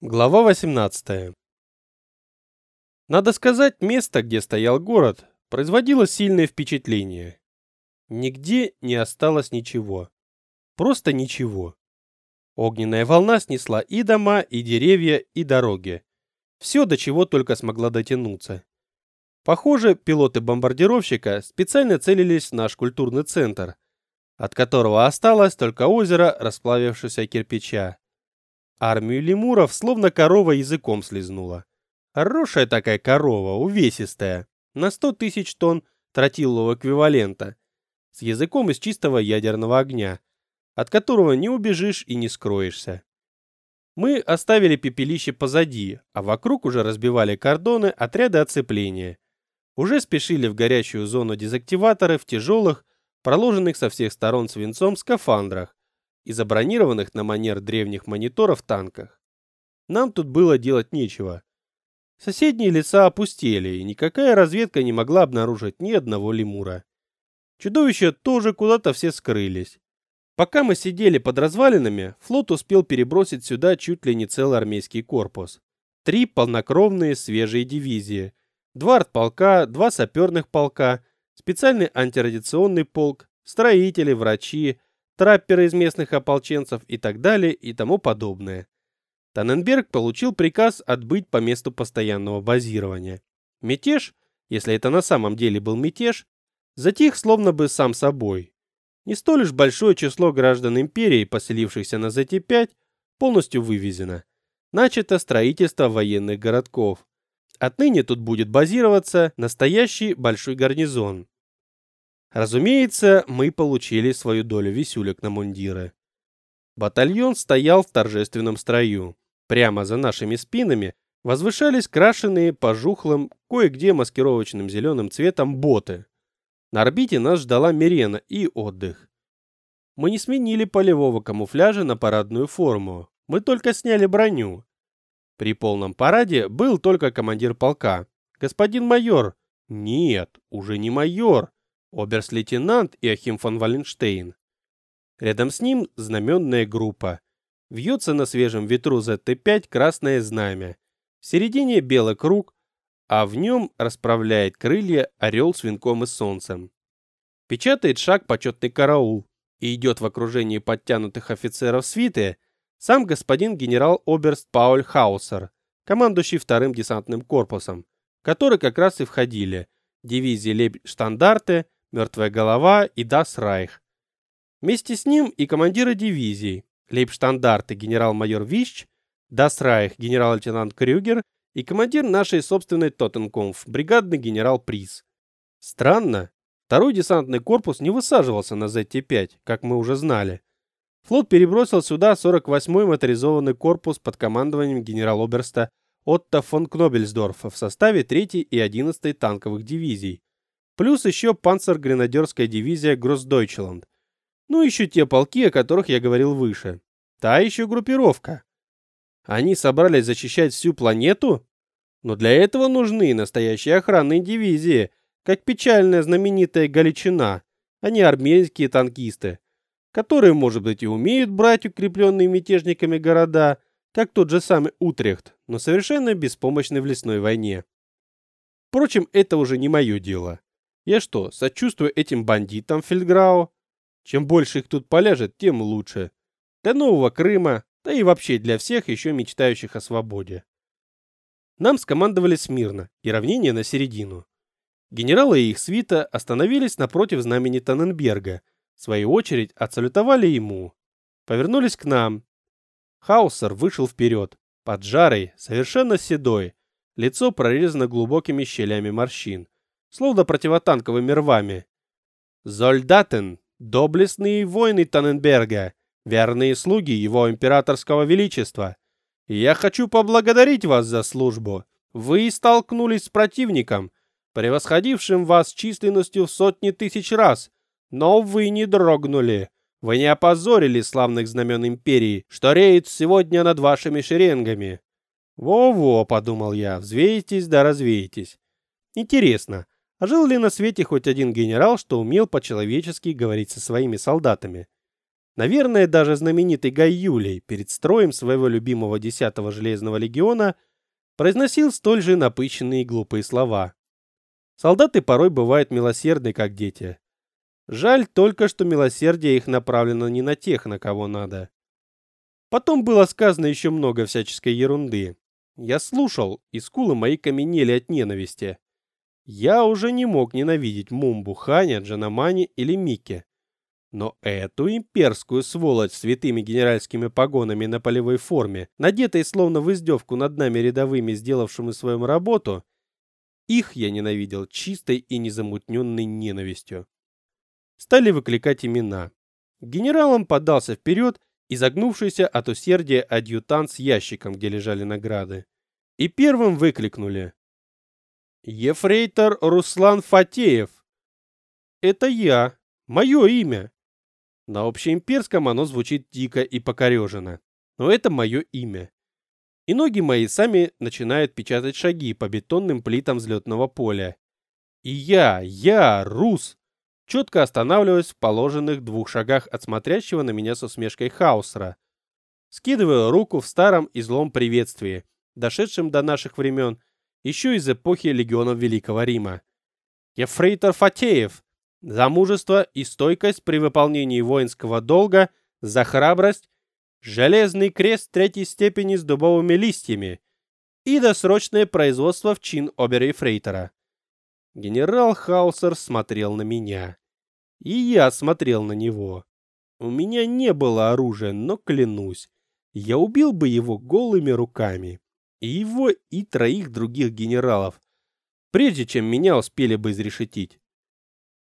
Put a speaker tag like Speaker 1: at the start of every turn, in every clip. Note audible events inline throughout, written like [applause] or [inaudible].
Speaker 1: Глава 18. Надо сказать, место, где стоял город, производило сильное впечатление. Нигде не осталось ничего. Просто ничего. Огненная волна снесла и дома, и деревья, и дороги. Все, до чего только смогла дотянуться. Похоже, пилоты бомбардировщика специально целились в наш культурный центр, от которого осталось только озеро расплавившегося кирпича. Армию лемуров словно корова языком слезнула. Хорошая такая корова, увесистая, на 100 тысяч тонн тротилового эквивалента, с языком из чистого ядерного огня, от которого не убежишь и не скроешься. Мы оставили пепелище позади, а вокруг уже разбивали кордоны отряда оцепления. Уже спешили в горячую зону дезактиваторы в тяжелых, проложенных со всех сторон свинцом скафандрах, и забронированных на манер древних мониторов танках. Нам тут было делать нечего. Соседние леса опустели, и никакая разведка не могла обнаружить ни одного лемура. Чудовища тоже куда-то все скрылись. Пока мы сидели под развалинами, флот успел перебросить сюда чуть ли не целый армейский корпус. Три полнокровные свежие дивизии, два артполка, два саперных полка, специальный антирадиационный полк, строители, врачи, трапперы из местных ополченцев и так далее и тому подобное. Таненберг получил приказ отбыть по месту постоянного базирования. Мятеж, если это на самом деле был мятеж, затих словно бы сам собой. Не столь уж большое число граждан империи, поселившихся на ЗТ-5, полностью вывезено. Начато строительство военных городков. Отныне тут будет базироваться настоящий большой гарнизон. Разумеется, мы получили свою долю висюлек на мундиры. Батальон стоял в торжественном строю. Прямо за нашими спинами возвышались крашеные пожухлым, кое-где маскировочным зеленым цветом боты. На орбите нас ждала Мирена и отдых. Мы не сменили полевого камуфляжа на парадную форму. Мы только сняли броню. При полном параде был только командир полка. Господин майор. Нет, уже не майор оберст-лейтенант Иохим фон Валенштейн. Рядом с ним знаменная группа. Вьется на свежем ветру ЗТ-5 красное знамя. В середине белый круг, а в нем расправляет крылья орел с венком и солнцем. Печатает шаг почетный караул и идет в окружении подтянутых офицеров свиты сам господин генерал-оберст Пауль Хаусер, командующий вторым десантным корпусом, который как раз и входили дивизии Лейбштандарте, Мертвая голова и Дас Райх. Вместе с ним и командиры дивизий, лейбштандарты генерал-майор Вищ, Дас Райх генерал-лейтенант Крюгер и командир нашей собственной Тоттенкомф, бригадный генерал Приз. Странно, второй десантный корпус не высаживался на ЗТ-5, как мы уже знали. Флот перебросил сюда 48-й моторизованный корпус под командованием генерал-оберста Отто фон Кнобельсдорфа в составе 3-й и 11-й танковых дивизий, Плюс еще панцергренадерская дивизия Гроссдойчланд. Ну, еще те полки, о которых я говорил выше. Та еще группировка. Они собрались защищать всю планету? Но для этого нужны настоящие охранные дивизии, как печальная знаменитая Галичина, а не армейские танкисты, которые, может быть, и умеют брать укрепленные мятежниками города, как тот же самый Утрехт, но совершенно беспомощны в лесной войне. Впрочем, это уже не мое дело. Я что, сочувствую этим бандитам Фельдграу? Чем больше их тут поляжет, тем лучше. Для Нового Крыма, да и вообще для всех еще мечтающих о свободе. Нам скомандовали смирно и равнение на середину. Генералы и их свита остановились напротив знамени Танненберга, в свою очередь отсалютовали ему. Повернулись к нам. Хаусер вышел вперед, поджарый, совершенно седой, лицо прорезано глубокими щелями морщин словно противотанковыми рвами. Зольдатен, доблестные воины Таненберга, верные слуги его императорского величества. Я хочу поблагодарить вас за службу. Вы столкнулись с противником, превосходившим вас численностью в сотни тысяч раз, но вы не дрогнули. Вы не опозорили славных знамен империи, что реет сегодня над вашими шеренгами. Во-во, подумал я, взвейтесь да развейтесь. Интересно, а жил ли на свете хоть один генерал, что умел по-человечески говорить со своими солдатами? Наверное, даже знаменитый Гай Юлий перед строем своего любимого 10-го железного легиона произносил столь же напыщенные и глупые слова. Солдаты порой бывают милосердны, как дети. Жаль только, что милосердие их направлено не на тех, на кого надо. Потом было сказано еще много всяческой ерунды. Я слушал, и скулы мои каменели от ненависти. Я уже не мог ненавидеть Мумбу, Ханя, Джанамани или Микки. Но эту имперскую сволочь с святыми генеральскими погонами на полевой форме, надетой словно в издевку над нами рядовыми, сделавшими свою работу, их я ненавидел чистой и незамутненной ненавистью. Стали выкликать имена. Генералом подался вперед изогнувшийся от усердия адъютант с ящиком, где лежали награды. И первым выкликнули. «Ефрейтор Руслан Фатеев!» «Это я. Мое имя!» На общеимперском оно звучит дико и покорежено. Но это мое имя. И ноги мои сами начинают печатать шаги по бетонным плитам взлетного поля. И я, я, рус, четко останавливаясь в положенных двух шагах от смотрящего на меня с усмешкой Хаусера. Скидываю руку в старом и злом приветствии, дошедшем до наших времен, еще из эпохи легионов Великого Рима. Ефрейтор Фатеев, за мужество и стойкость при выполнении воинского долга, за храбрость, железный крест третьей степени с дубовыми листьями и досрочное производство в чин обер-ефрейтора. Генерал Хаусер смотрел на меня. И я смотрел на него. У меня не было оружия, но клянусь, я убил бы его голыми руками. И его, и троих других генералов, прежде чем меня успели бы изрешетить.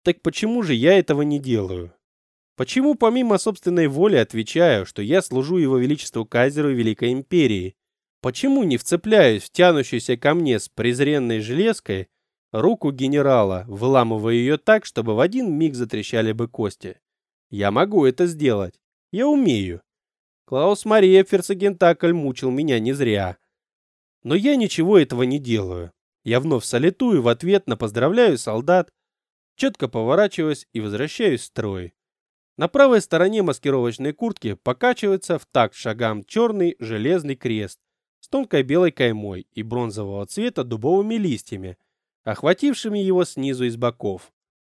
Speaker 1: Так почему же я этого не делаю? Почему помимо собственной воли отвечаю, что я служу его величеству кайзеру Великой Империи? Почему не вцепляюсь в тянущуюся ко мне с презренной железкой руку генерала, выламывая ее так, чтобы в один миг затрещали бы кости. Я могу это сделать. Я умею. Клаус Мария Ферцегентакль мучил меня не зря. Но я ничего этого не делаю. Я вновь салютую в ответ на поздравляю солдат, четко поворачиваюсь и возвращаюсь в строй. На правой стороне маскировочной куртки покачивается в такт шагам черный железный крест с тонкой белой каймой и бронзового цвета дубовыми листьями, охватившими его снизу и с боков.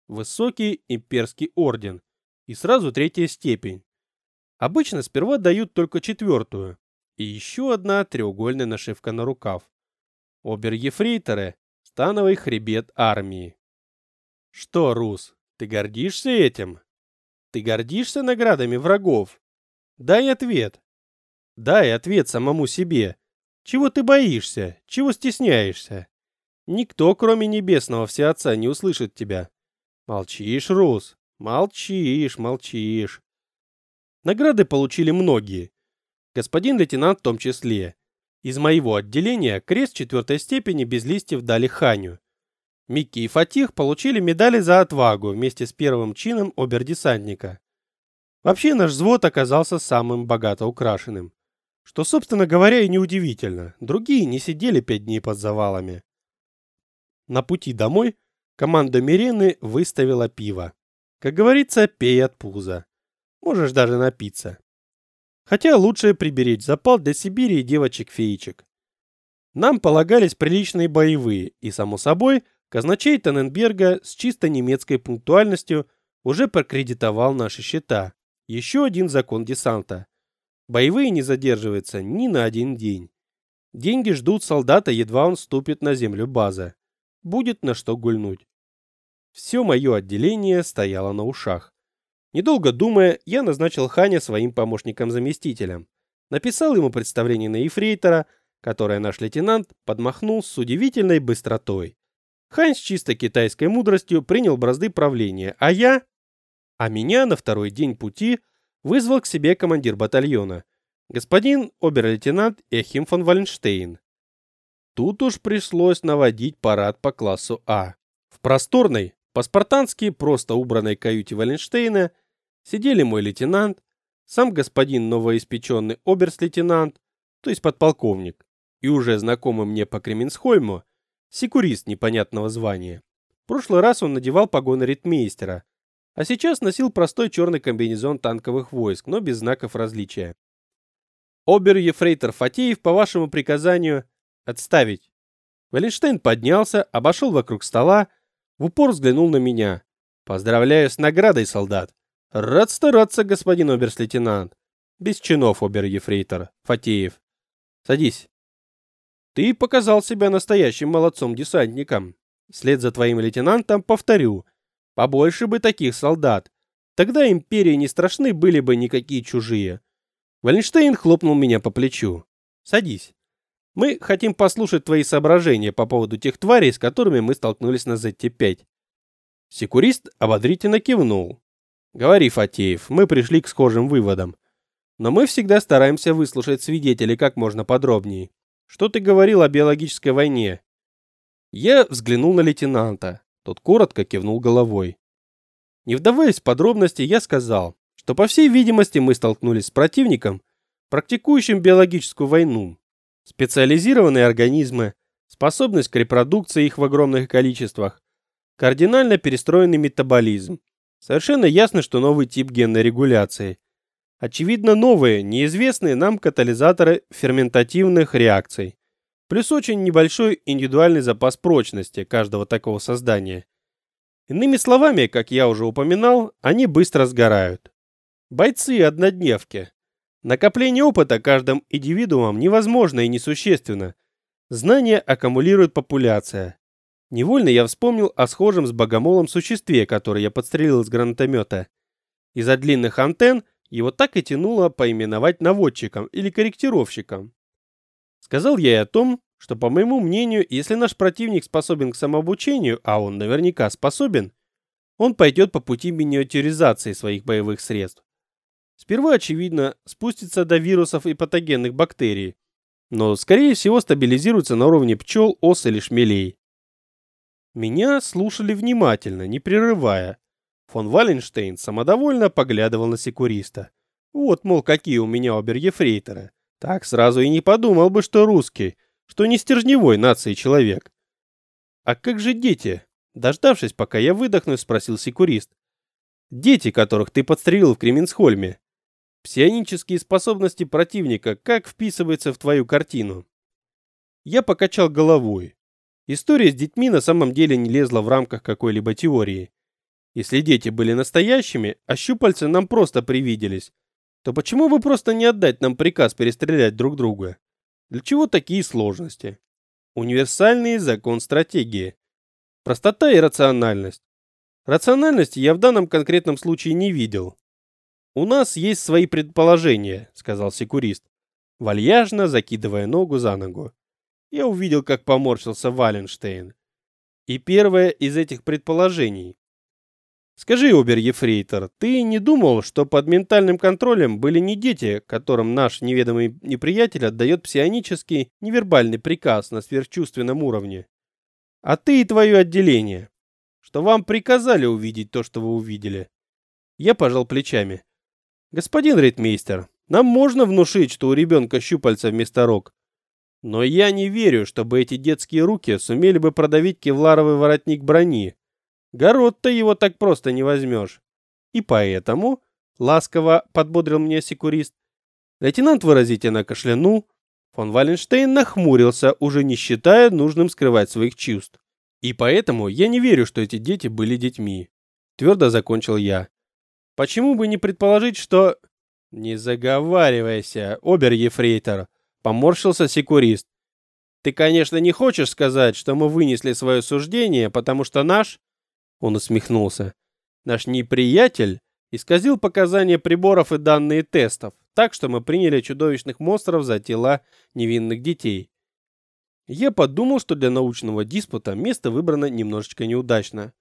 Speaker 1: Высокий имперский орден и сразу третья степень. Обычно сперва дают только четвертую. И еще одна треугольная нашивка на рукав. Обер-ефрейторы – становый хребет армии. Что, Рус, ты гордишься этим? Ты гордишься наградами врагов? Дай ответ. Дай ответ самому себе. Чего ты боишься? Чего стесняешься? Никто, кроме небесного всеотца, не услышит тебя. Молчишь, Рус, молчишь, молчишь. Награды получили многие. Господин лейтенант в том числе. Из моего отделения крест четвертой степени без листьев дали Ханю. Микки и Фатих получили медали за отвагу вместе с первым чином обердесантника. Вообще наш взвод оказался самым богато украшенным. Что, собственно говоря, и неудивительно. Другие не сидели пять дней под завалами. На пути домой команда Мирены выставила пиво. Как говорится, пей от пуза. Можешь даже напиться. Хотя лучше приберечь запал для Сибири и девочек-феечек. Нам полагались приличные боевые, и, само собой, казначей Таненберга с чисто немецкой пунктуальностью уже прокредитовал наши счета. Еще один закон десанта. Боевые не задерживаются ни на один день. Деньги ждут солдата, едва он ступит на землю базы будет на что гульнуть. Все мое отделение стояло на ушах. Недолго думая, я назначил Ханя своим помощником-заместителем. Написал ему представление на ефрейтора, которое наш лейтенант подмахнул с удивительной быстротой. Хань с чисто китайской мудростью принял бразды правления, а я... А меня на второй день пути вызвал к себе командир батальона, господин обер-лейтенант Эхим фон Валенштейн. Тут уж пришлось наводить парад по классу А. В просторной, по-спартански просто убранной каюте Валенштейна сидели мой лейтенант, сам господин новоиспеченный оберст-лейтенант, то есть подполковник, и уже знакомый мне по Кременсхольму, секурист непонятного звания. В прошлый раз он надевал погоны ритмейстера, а сейчас носил простой черный комбинезон танковых войск, но без знаков различия. Обер-ефрейтор Фатеев по вашему приказанию отставить. Валенштейн поднялся, обошел вокруг стола, в упор взглянул на меня. Поздравляю с наградой, солдат. Рад стараться, господин оберст-лейтенант. Без чинов, обер-ефрейтор Фатеев. Садись. Ты показал себя настоящим молодцом-десантником. Вслед за твоим лейтенантом повторю. Побольше бы таких солдат. Тогда империи не страшны были бы никакие чужие. Валенштейн хлопнул меня по плечу. Садись. Мы хотим послушать твои соображения по поводу тех тварей, с которыми мы столкнулись на ZT-5. Секурист ободрительно кивнул. Говори, Фатеев, мы пришли к схожим выводам. Но мы всегда стараемся выслушать свидетелей как можно подробнее. Что ты говорил о биологической войне? Я взглянул на лейтенанта. Тот коротко кивнул головой. Не вдаваясь в подробности, я сказал, что по всей видимости мы столкнулись с противником, практикующим биологическую войну. Специализированные организмы, способность к репродукции их в огромных количествах, кардинально перестроенный метаболизм. Совершенно ясно, что новый тип генной регуляции. Очевидно, новые, неизвестные нам катализаторы ферментативных реакций. Плюс очень небольшой индивидуальный запас прочности каждого такого создания. Иными словами, как я уже упоминал, они быстро сгорают. Бойцы-однодневки. Накопление опыта каждым индивидуумом невозможно и несущественно. Знания аккумулирует популяция. Невольно я вспомнил о схожем с богомолом существе, которое я подстрелил из гранатомета. Из-за длинных антенн его так и тянуло поименовать наводчиком или корректировщиком. Сказал я и о том, что, по моему мнению, если наш противник способен к самообучению, а он наверняка способен, он пойдет по пути миниатюризации своих боевых средств. Сперва, очевидно, спустится до вирусов и патогенных бактерий, но, скорее всего, стабилизируется на уровне пчел, ос или шмелей. Меня слушали внимательно, не прерывая, Фон Валенштейн самодовольно поглядывал на секуриста. Вот, мол, какие у меня обер-ефрейторы. Так сразу и не подумал бы, что русский, что не стержневой нации человек. А как же дети? Дождавшись, пока я выдохну, спросил секурист. Дети, которых ты подстрелил в Кременсхольме. Псионические способности противника как вписываются в твою картину? Я покачал головой. История с детьми на самом деле не лезла в рамках какой-либо теории. Если дети были настоящими, а щупальца нам просто привиделись, то почему бы просто не отдать нам приказ перестрелять друг друга? Для чего такие сложности? Универсальный закон стратегии. Простота и рациональность. Рациональности я в данном конкретном случае не видел. У нас есть свои предположения, сказал секурист, вальяжно закидывая ногу за ногу. Я увидел, как поморщился Валенштейн. И первое из этих предположений Скажи, обер-ефрейтор, ты не думал, что под ментальным контролем были не дети, которым наш неведомый неприятель отдает псионический, невербальный приказ на сверхчувственном уровне, а ты и твое отделение, что вам приказали увидеть то, что вы увидели? Я пожал плечами. Господин рейдмейстер, нам можно внушить, что у ребенка щупальца вместо рог, но я не верю, чтобы эти детские руки сумели бы продавить кевларовый воротник брони, Город-то его так просто не возьмешь. И поэтому, ласково подбодрил меня секурист, лейтенант выразительно кашлянул, фон Валенштейн нахмурился, уже не считая нужным скрывать своих чувств. И поэтому я не верю, что эти дети были детьми. Твердо закончил я. Почему бы не предположить, что... Не заговаривайся, обер-ефрейтор, поморщился секурист. Ты, конечно, не хочешь сказать, что мы вынесли свое суждение, потому что наш он усмехнулся. Наш неприятель исказил показания приборов и данные тестов, так что мы приняли чудовищных монстров за тела невинных детей. Я подумал, что для научного диспута место выбрано немножечко неудачно.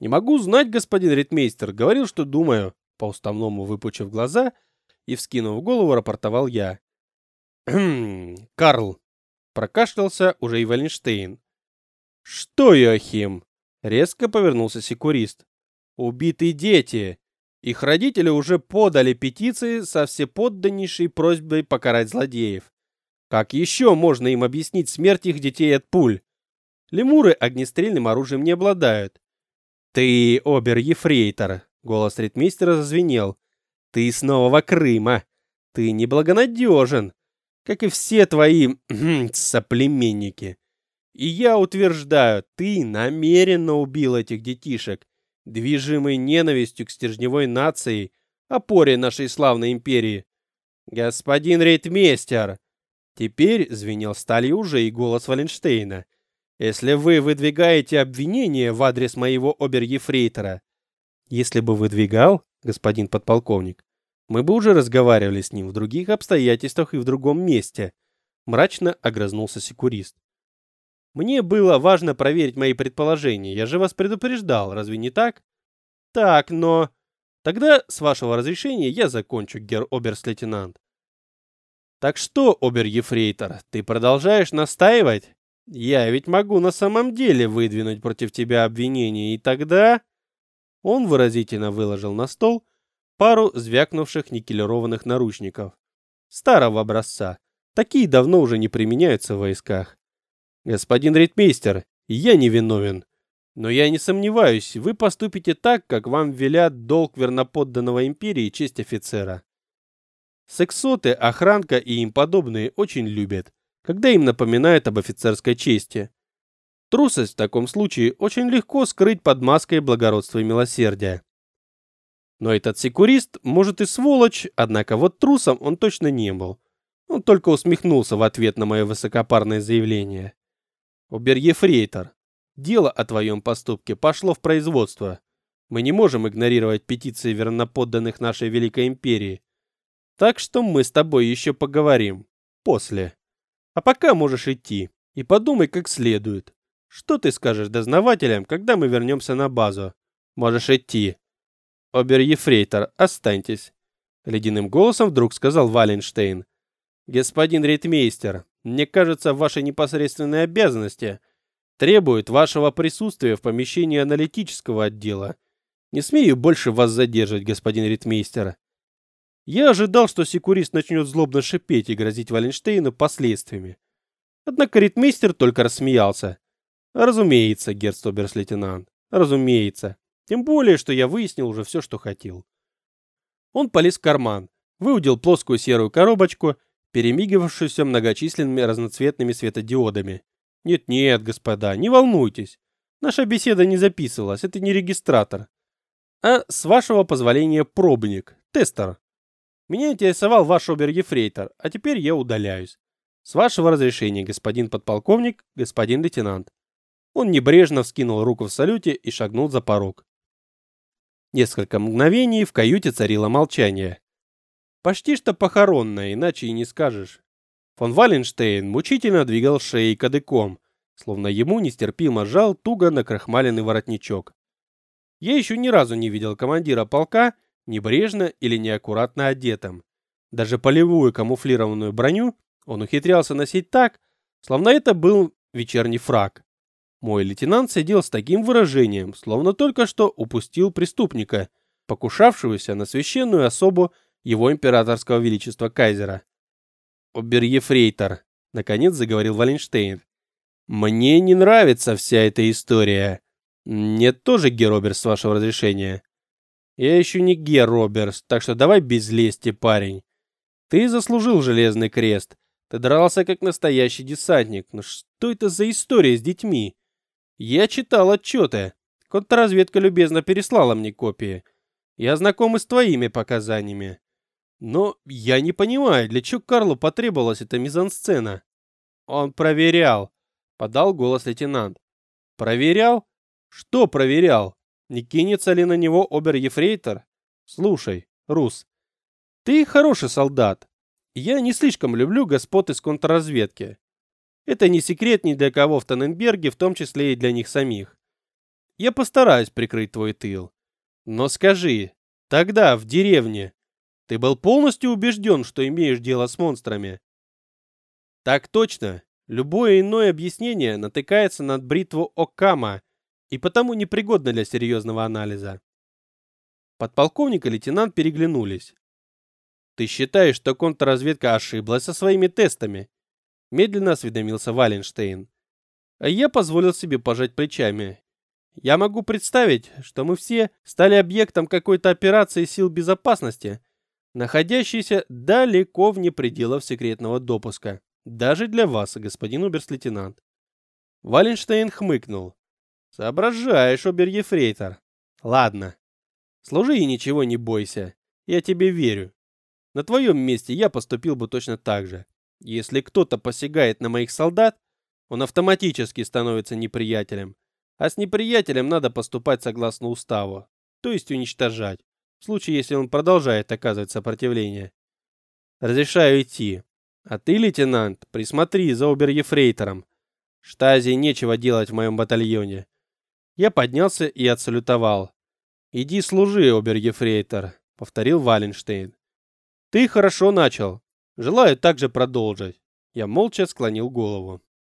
Speaker 1: Не могу знать, господин ритмейстер, говорил, что думаю, по уставному выпучив глаза и вскинув голову, рапортовал я. [clears throat] Карл, прокашлялся уже и Валенштейн. Что, Йохим? Резко повернулся секурист. Убиты дети. Их родители уже подали петиции со всеподданнейшей просьбой покарать злодеев. Как еще можно им объяснить смерть их детей от пуль? Лемуры огнестрельным оружием не обладают. Ты, обер-ефрейтор, Голос ритмейстера зазвенел. Ты Нового Крыма. Ты неблагонадежен, как и все твои соплеменники. И я утверждаю, ты намеренно убил этих детишек, движимый ненавистью к стержневой нации, опоре нашей славной империи. Господин рейдмейстер, теперь звенел сталью уже и голос Валенштейна. Если вы выдвигаете обвинения в адрес моего обер-ефрейтора, если бы выдвигал, господин подполковник, мы бы уже разговаривали с ним в других обстоятельствах и в другом месте, мрачно огрызнулся секурист. Мне было важно проверить мои предположения. Я же вас предупреждал, разве не так? Так, но тогда с вашего разрешения я закончу, гер оберст-лейтенант. Так что, обер-ефрейтор, ты продолжаешь настаивать? Я ведь могу на самом деле выдвинуть против тебя обвинение, и тогда Он выразительно выложил на стол пару звякнувших никелированных наручников. Старого образца. Такие давно уже не применяются в войсках. Господин рейдмейстер, я не виновен. Но я не сомневаюсь, вы поступите так, как вам велят долг верноподданного империи и честь офицера. Сексоты, охранка и им подобные очень любят, когда им напоминают об офицерской чести. Трусость в таком случае очень легко скрыть под маской благородства и милосердия. Но этот секурист, может и сволочь, однако вот трусом он точно не был. Он только усмехнулся в ответ на мое высокопарное заявление. Обер-ефрейтор, дело о твоем поступке пошло в производство. Мы не можем игнорировать петиции верноподданных нашей Великой Империи. Так что мы с тобой еще поговорим. После. А пока можешь идти. И подумай как следует. Что ты скажешь дознавателям, когда мы вернемся на базу? Можешь идти. «Обер-ефрейтор, останьтесь», — ледяным голосом вдруг сказал Валенштейн. «Господин рейдмейстер, мне кажется, ваши непосредственные обязанности требуют вашего присутствия в помещении аналитического отдела. Не смею больше вас задерживать, господин рейдмейстер». Я ожидал, что секурист начнет злобно шипеть и грозить Валенштейну последствиями. Однако ритмейстер только рассмеялся. «Разумеется, герцоберс-лейтенант, разумеется. Тем более, что я выяснил уже все, что хотел. Он полез в карман, выудил плоскую серую коробочку, перемигивавшуюся многочисленными разноцветными светодиодами. Нет-нет, господа, не волнуйтесь. Наша беседа не записывалась, это не регистратор. А, с вашего позволения, пробник, тестер. Меня интересовал ваш обер-ефрейтор, а теперь я удаляюсь. С вашего разрешения, господин подполковник, господин лейтенант. Он небрежно вскинул руку в салюте и шагнул за порог. Несколько мгновений в каюте царило молчание. Почти что похоронное, иначе и не скажешь. Фон Валенштейн мучительно двигал шеей кадыком, словно ему нестерпимо жал туго накрахмаленный воротничок. Я еще ни разу не видел командира полка небрежно или неаккуратно одетым. Даже полевую камуфлированную броню он ухитрялся носить так, словно это был вечерний фрак. Мой лейтенант сидел с таким выражением, словно только что упустил преступника, покушавшегося на священную особу его императорского величества кайзера. «Обер-ефрейтор», — наконец заговорил Валенштейн. «Мне не нравится вся эта история. Мне тоже Героберс, с вашего разрешения». «Я еще не Героберс, так что давай без лести, парень. Ты заслужил железный крест. Ты дрался как настоящий десантник. Но что это за история с детьми?» Я читал отчеты. Контрразведка любезно переслала мне копии. Я знаком и с твоими показаниями. Но я не понимаю, для чего Карлу потребовалась эта мизансцена. Он проверял, подал голос лейтенант. Проверял? Что проверял? Не кинется ли на него обер-ефрейтор? Слушай, Рус, ты хороший солдат. Я не слишком люблю господ из контрразведки. Это не секрет ни для кого в Таненберге, в том числе и для них самих. Я постараюсь прикрыть твой тыл. Но скажи, тогда, в деревне, ты был полностью убежден, что имеешь дело с монстрами? Так точно. Любое иное объяснение натыкается на бритву Окама и потому непригодно для серьезного анализа. Подполковник и лейтенант переглянулись. Ты считаешь, что контрразведка ошиблась со своими тестами? Медленно осведомился Валенштейн. А я позволил себе пожать плечами. Я могу представить, что мы все стали объектом какой-то операции сил безопасности, находящейся далеко вне пределов секретного допуска. Даже для вас, господин оберст-лейтенант. Валенштейн хмыкнул. Соображаешь, обер-ефрейтор. Ладно. Служи и ничего не бойся. Я тебе верю. На твоем месте я поступил бы точно так же. Если кто-то посягает на моих солдат, он автоматически становится неприятелем. А с неприятелем надо поступать согласно уставу, то есть уничтожать, в случае, если он продолжает оказывать сопротивление. Разрешаю идти. А ты, лейтенант, присмотри за обер-ефрейтором. Штази нечего делать в моем батальоне. Я поднялся и отсалютовал. «Иди служи, обер-ефрейтор», — повторил Валенштейн. «Ты хорошо начал. Желаю также продолжить». Я молча склонил голову.